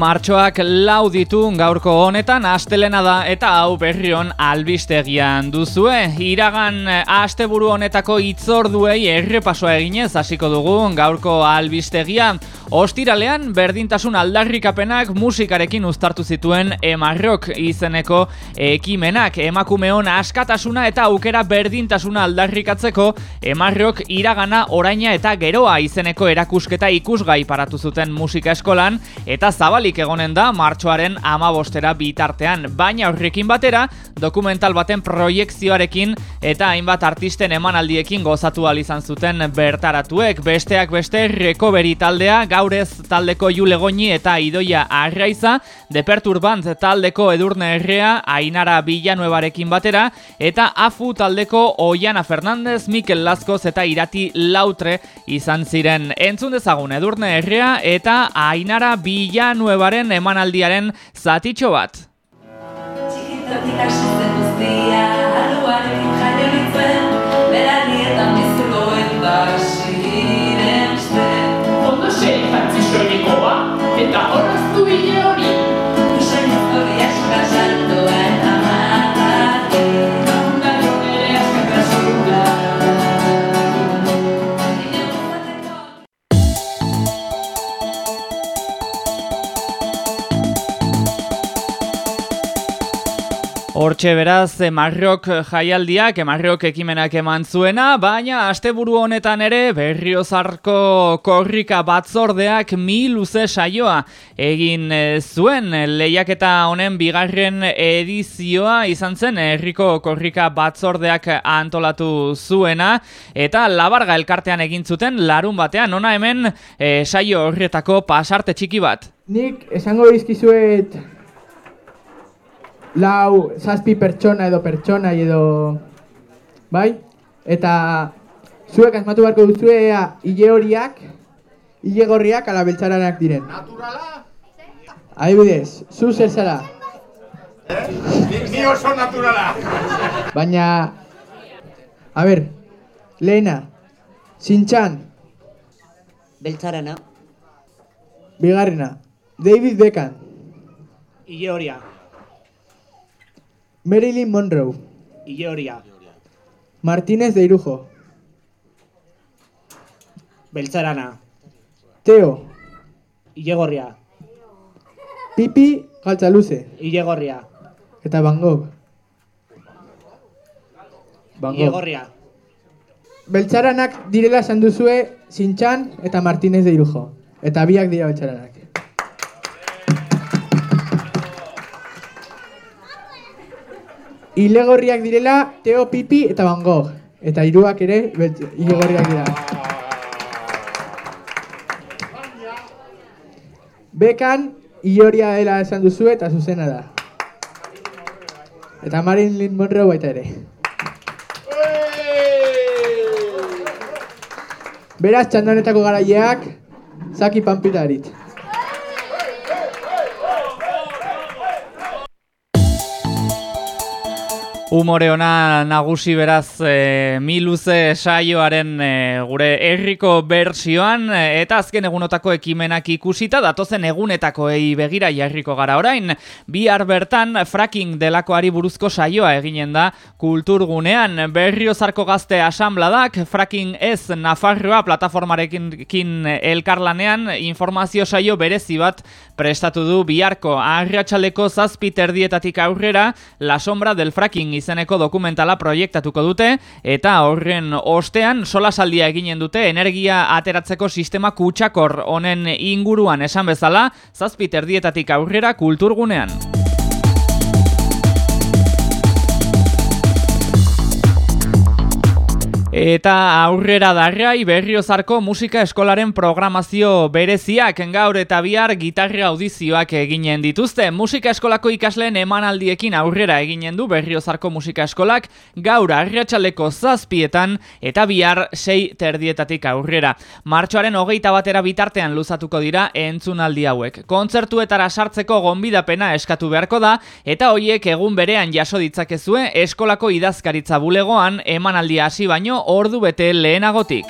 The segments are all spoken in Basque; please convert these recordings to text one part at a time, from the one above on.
Martxoak lau ditu gaurko honetan astelena da eta hau berrion albistegian duzue. Iragan asteburu honetako itzorduei errepasoa eginez hasiko dugu gaurko albistegia. Ostiralean berdintasun aldarrikapenak musikarekin uztartu zituen emarrok izeneko ekimenak. Emakumeon askatasuna eta aukera berdintasuna aldarrikatzeko emarrok iragana oraina eta geroa izeneko erakusketa ikusgai paratu zuten musika eskolan eta zabalik egonen da martxoaren amabostera bitartean, baina horrekin batera dokumental baten proiektzioarekin eta hainbat artisten emanaldiekin gozatu izan zuten bertaratuek, besteak beste rekoberi taldea, gaurez taldeko jule eta idoia arraiza, deperturbant taldeko edurne errea, ainara bilanuebarekin batera, eta afu taldeko Oiana Fernandez, Mikel Lazkoz eta irati lautre izan ziren. Entzun dezagun edurne errea eta ainara bilanuebaren emanaldiaren zatitxo bat. Txikitatik asitzen guztia, aluarekin jaio nintzen, berari eta mizuloen basiren zen. Ondo xe, frantziskonikoa, eta horreztu Hortxe beraz, Marrok jaialdiak, Marrok ekimenak eman zuena, baina asteburu honetan ere berriozarko korrika batzordeak mi luze saioa egin eh, zuen. Lehiaketa honen bigarren edizioa izan zen, herriko korrika batzordeak antolatu zuena, eta labarga elkartean egin zuten larun batean, ona hemen e, saio horretako pasarte txiki bat. Nik esango izkizuet lau zazpi pertsona edo pertsona edo bai? Eta zuek asmatu beharko duzuea hile horiak hile gorriak ala beltzaranak diren. Naturala! Ahi bidez, zu zer zara? Eh? ni, oso naturala! Baina a ber lehena zintxan beltzarana. Bigarrena David Beckham. Hile horiak Marilyn Monroe. Illoria. Martínez de Irujo. Beltzarana. Teo. Illegorria. Pipi Galtzaluze. Illegorria. Eta Van Gogh. Van Gogh. Illegorria. Beltzaranak direla esan duzue Sintxan eta Martínez de Irujo. Eta biak dira beltzaranak. Ilegorriak direla Teo Pipi eta Van Gogh. Eta hiruak ere ilegorriak dira. Bekan ioria dela esan duzu eta zuzena da. Eta Marilyn Monroe baita ere. Beraz, txandonetako garaileak, zaki panpitarit. Humore ona nagusi beraz e, miluze saioaren e, gure herriko bertsioan e, eta azken egunotako ekimenak ikusita datozen egunetakoei begira jarriko gara orain. Bihar bertan fracking delakoari buruzko saioa eginen da kulturgunean. Berriozarko gazte asambladak fracking ez Nafarroa plataformarekin elkarlanean informazio saio berezi bat prestatu du biharko. Arratsaleko zazpi terdietatik aurrera la sombra del fracking izeneko dokumentala proiektatuko dute eta horren ostean solasaldia eginen dute energia ateratzeko sistema kutsakor honen inguruan esan bezala zazpiter dietatik aurrera kulturgunean. Eta aurrera darrai berriozarko musika eskolaren programazio bereziak gaur eta bihar gitarra audizioak eginen dituzte. Musika eskolako ikasleen emanaldiekin aurrera eginen du berriozarko musika eskolak gaur arratsaleko zazpietan eta bihar sei terdietatik aurrera. Martxoaren hogeita batera bitartean luzatuko dira entzunaldi hauek. Kontzertuetara sartzeko gonbidapena eskatu beharko da eta hoiek egun berean jaso ditzakezue eskolako idazkaritza bulegoan emanaldia hasi baino ordu bete lehenagotik.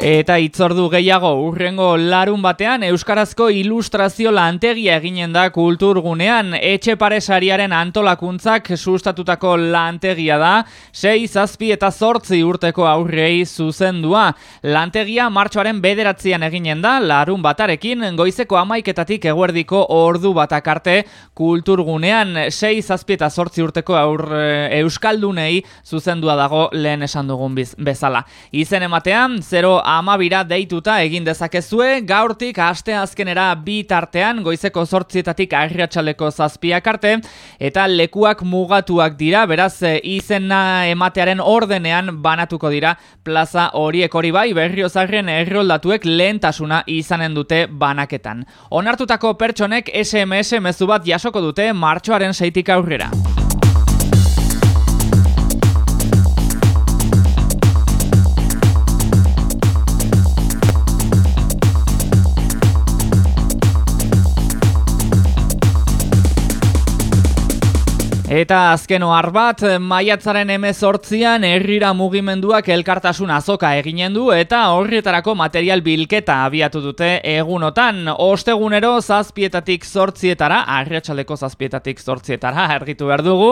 Eta itzordu gehiago urrengo larun batean Euskarazko ilustrazio lantegia eginen da kulturgunean etxe paresariaren antolakuntzak sustatutako lantegia da 6, zazpi eta zortzi urteko aurrei zuzendua. Lantegia martxoaren bederatzean eginen da larun batarekin goizeko amaiketatik eguerdiko ordu batak arte kulturgunean 6, zazpi eta zortzi urteko aur Euskaldunei zuzendua dago lehen esan dugun bezala. Izen ematean 0 amabira deituta egin dezakezue, gaurtik aste azkenera bi tartean, goizeko zortzietatik agriatxaleko zazpiak arte, eta lekuak mugatuak dira, beraz eh, izena ematearen ordenean banatuko dira plaza horiek hori bai, berriozarren erroldatuek lehentasuna izanen dute banaketan. Onartutako pertsonek SMS mezu bat jasoko dute martxoaren seitik aurrera. Eta azken ohar bat, maiatzaren emezortzian herrira mugimenduak elkartasun azoka eginen du eta horrietarako material bilketa abiatu dute egunotan. Ostegunero zazpietatik zortzietara, arretxaleko zazpietatik zortzietara, argitu behar dugu,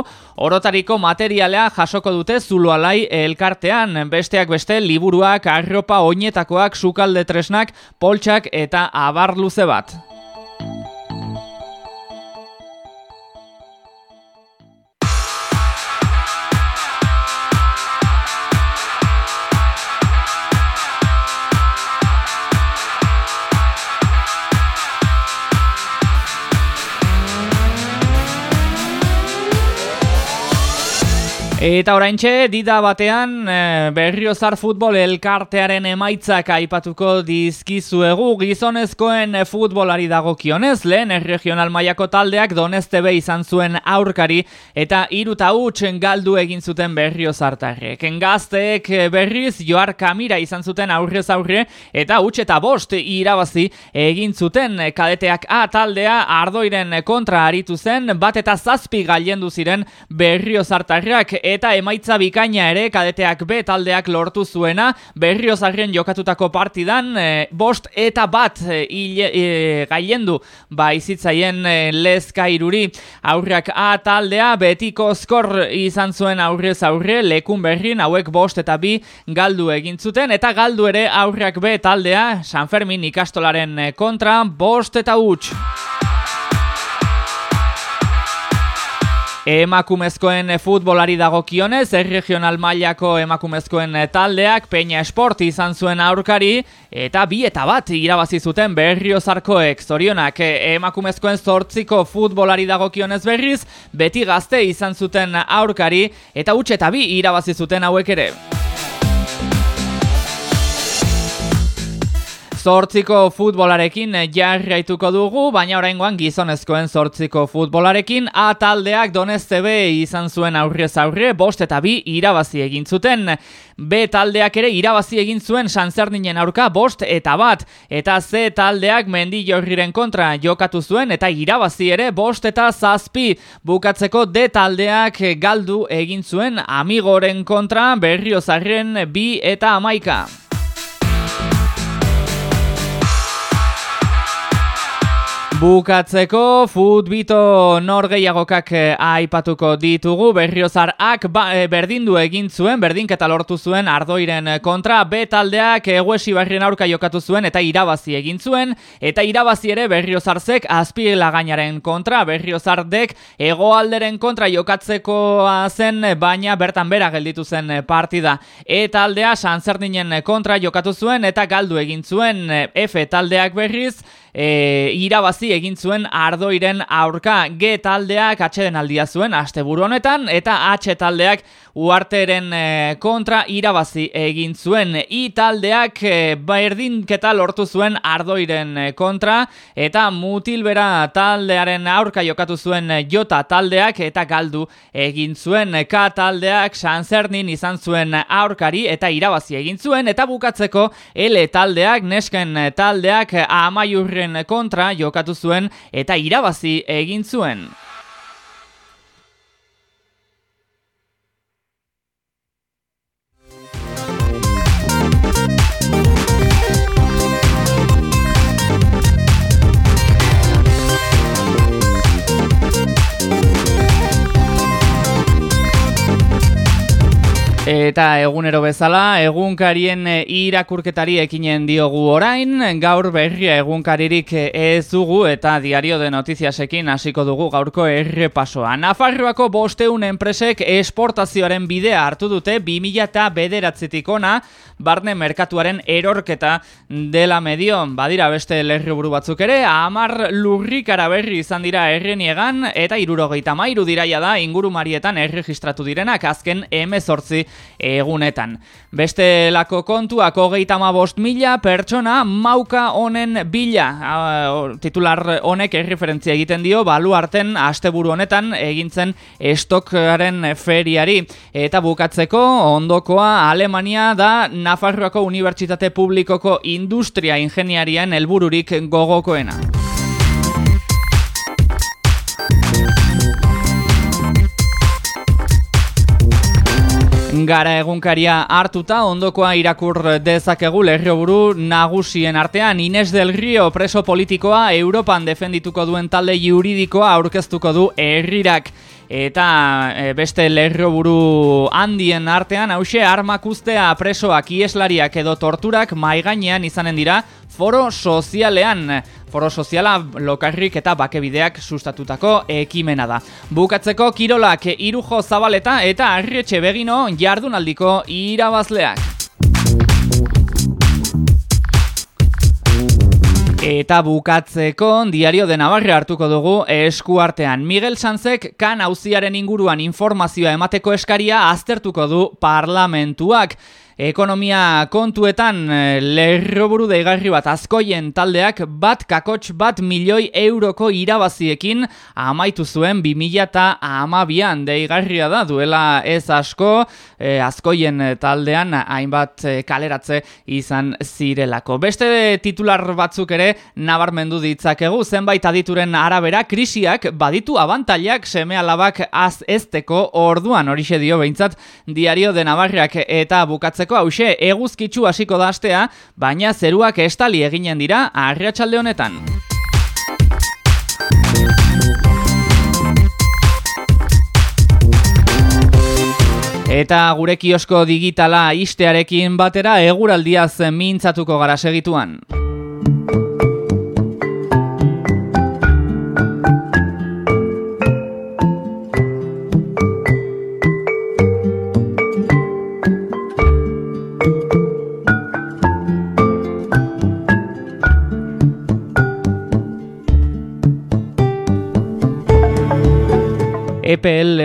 orotariko materialea jasoko dute zuloalai elkartean. Besteak beste, liburuak, arropa, oinetakoak, sukalde tresnak, poltsak eta abar luze bat. Eta oraintxe, dida batean e, berriozar futbol elkartearen emaitzak aipatuko dizkizuegu. Gizonezkoen futbolari dagokionez lehen regional mailako taldeak donestebe izan zuen aurkari eta iruta utxen galdu egin zuten berriozartarrek. Gazteek berriz joar kamira izan zuten aurrez aurre eta utxe eta bost irabazi egin zuten. Kadeteak A taldea ardoiren kontra aritu zen bat eta zazpi gailendu ziren berriozartarrak eta emaitza bikaina ere kadeteak B taldeak lortu zuena berriozarren jokatutako partidan e, bost eta bat e, e, gailendu ba izitzaien e, lezkairuri aurrak A taldea betiko skor izan zuen aurrez aurre lekun berrin hauek bost eta bi galdu egin zuten eta galdu ere aurrak B taldea San Fermin ikastolaren kontra bost eta huts. Emakumezkoen futbolari dagokionez, regional mailako emakumezkoen taldeak Peña Sport izan zuen aurkari eta bi eta bat irabazi zuten Berriozarkoek. Zorionak emakumezkoen zortziko futbolari dagokionez berriz, beti gazte izan zuten aurkari eta utxe eta bi irabazi zuten hauek ere. Zortziko futbolarekin jarraituko dugu, baina oraingoan gizonezkoen zortziko futbolarekin A taldeak donestebe izan zuen aurrez aurre, bost eta bi irabazi egin zuten. B taldeak ere irabazi egin zuen sanzerninen aurka bost eta bat, eta C taldeak mendi jorriren kontra jokatu zuen eta irabazi ere bost eta zazpi. Bukatzeko D taldeak galdu egin zuen amigoren kontra berriozarren bi eta amaika. Bukatzeko futbito norgeiagokak eh, aipatuko ditugu. Berriozarak ba, eh, berdindu egin zuen, berdinketa lortu zuen ardoiren kontra, betaldeak eguesi barrien aurka jokatu zuen eta irabazi egin zuen, eta irabazi ere berriozarzek azpila gainaren kontra, berriozardek egoalderen kontra jokatzekoa zen, baina bertan bera gelditu zen partida. E taldea sanzerdinen kontra jokatu zuen eta galdu egin zuen F taldeak berriz, e, irabazi egin zuen ardoiren aurka. G taldeak atxeden aldia zuen asteburu honetan eta H taldeak uarteren e, kontra irabazi egin zuen. I taldeak e, berdinketa lortu zuen ardoiren e, kontra eta mutilbera taldearen aurka jokatu zuen jota taldeak eta galdu egin zuen. K taldeak sanzernin izan zuen aurkari eta irabazi egin zuen eta bukatzeko L taldeak nesken taldeak amaiurri kontra jokatu zuen eta irabazi egin zuen. Eta egunero bezala, egunkarien eh, irakurketari ekinen diogu orain, gaur berria egunkaririk eh, ez dugu eta diario de notiziasekin hasiko dugu gaurko errepasoa. Nafarroako bosteun enpresek esportazioaren bidea hartu dute 2000 eta bederatzetik ona, barne merkatuaren erorketa dela medio. Badira beste lerri buru batzuk ere, amar lurrikara berri izan dira erreniegan, eta irurogeita mairu diraia da ingurumarietan erregistratu direnak azken emezortzi egunetan. Beste lako kontuak hogeita bost mila pertsona mauka honen bila. titular honek erreferentzia egiten dio, balu arten asteburu honetan egintzen estokaren feriari. Eta bukatzeko ondokoa Alemania da Nafarroako Unibertsitate Publikoko Industria Ingeniarian helbururik gogokoena. Gara egunkaria hartuta ondokoa irakur dezakegu lerrioburu nagusien artean. Ines del Rio preso politikoa Europan defendituko duen talde juridikoa aurkeztuko du herrirak. Eta e, beste lerroburu handien artean hause armak ustea presoak ieslariak edo torturak maigainean izanen dira foro sozialean foro soziala lokarrik eta bakebideak sustatutako ekimena da. Bukatzeko kirolak irujo zabaleta eta arrietxe begino jardunaldiko irabazleak. Eta bukatzeko diario de Navarra hartuko dugu eskuartean. Miguel Sanzek kan auziaren inguruan informazioa emateko eskaria aztertuko du parlamentuak. Ekonomia kontuetan eh, lerroburu deigarri bat. Azkoien taldeak bat kakots bat milioi euroko irabaziekin amaitu zuen 2000 eta amabian deigarria da duela ez asko. E, azkoien taldean hainbat eh, kaleratze izan zirelako. Beste titular batzuk ere nabarmendu ditzakegu. Zenbait adituren arabera krisiak baditu abantailak seme alabak az ezteko orduan. Horixe dio behintzat diario de Navarrak eta bukatzeko hau hause eguzkitzu hasiko da astea, baina zeruak estali eginen dira arriatsalde honetan. Eta gure kiosko digitala istearekin batera eguraldiaz mintzatuko gara segituan.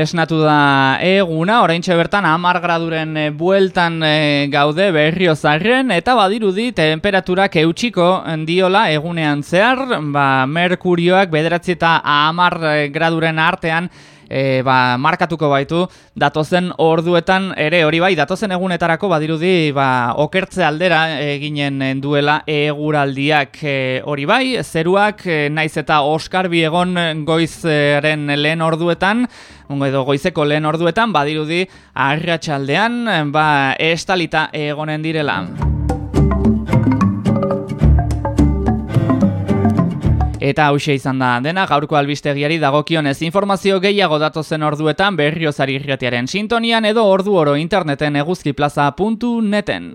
Esnatu da eguna, orain bertan amar graduren eh, bueltan e, gaude berrio zarren, eta badirudi temperaturak eutxiko diola egunean zehar, ba, merkurioak bederatzi eta amar eh, graduren artean e, ba, markatuko baitu datozen orduetan ere hori bai datozen egunetarako badirudi ba, okertze aldera eginen duela eguraldiak e, hori bai zeruak e, naiz eta Oskar Biegon goizaren lehen orduetan edo goizeko lehen orduetan badirudi arratsaldean ba estalita egonen direla. Eta hause izan da dena gaurko albistegiari dagokionez informazio gehiago datozen orduetan berriozari irretiaren sintonian edo ordu oro interneten eguzkiplaza.neten.